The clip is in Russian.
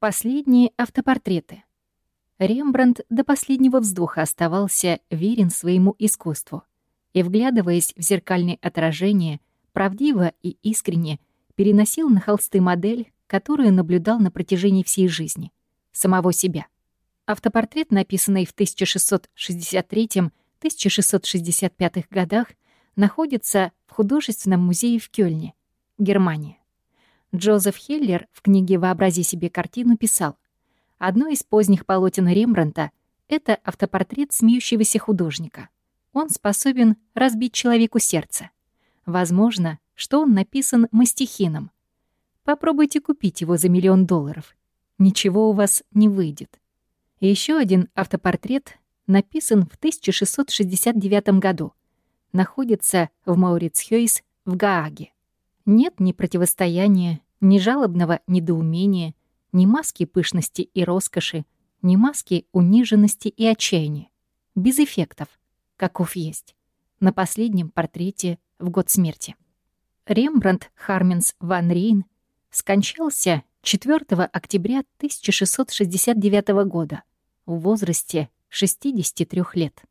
Последние автопортреты. Рембрандт до последнего вздоха оставался верен своему искусству и, вглядываясь в зеркальные отражения, правдиво и искренне переносил на холсты модель, которую наблюдал на протяжении всей жизни — самого себя. Автопортрет, написанный в 1663-1665 годах, находится в художественном музее в Кёльне, Германия. Джозеф Хеллер в книге «Вообрази себе картину» писал, «Одно из поздних полотен Рембранта — это автопортрет смеющегося художника. Он способен разбить человеку сердце. Возможно, что он написан мастихином. Попробуйте купить его за миллион долларов. Ничего у вас не выйдет». Еще один автопортрет написан в 1669 году. Находится в Маурицхёйс в Гааге. Нет ни противостояния, ни жалобного недоумения, ни маски пышности и роскоши, ни маски униженности и отчаяния. Без эффектов, каков есть. На последнем портрете в год смерти. Рембрандт Харменс ван Рейн скончался 4 октября 1669 года в возрасте 63 лет.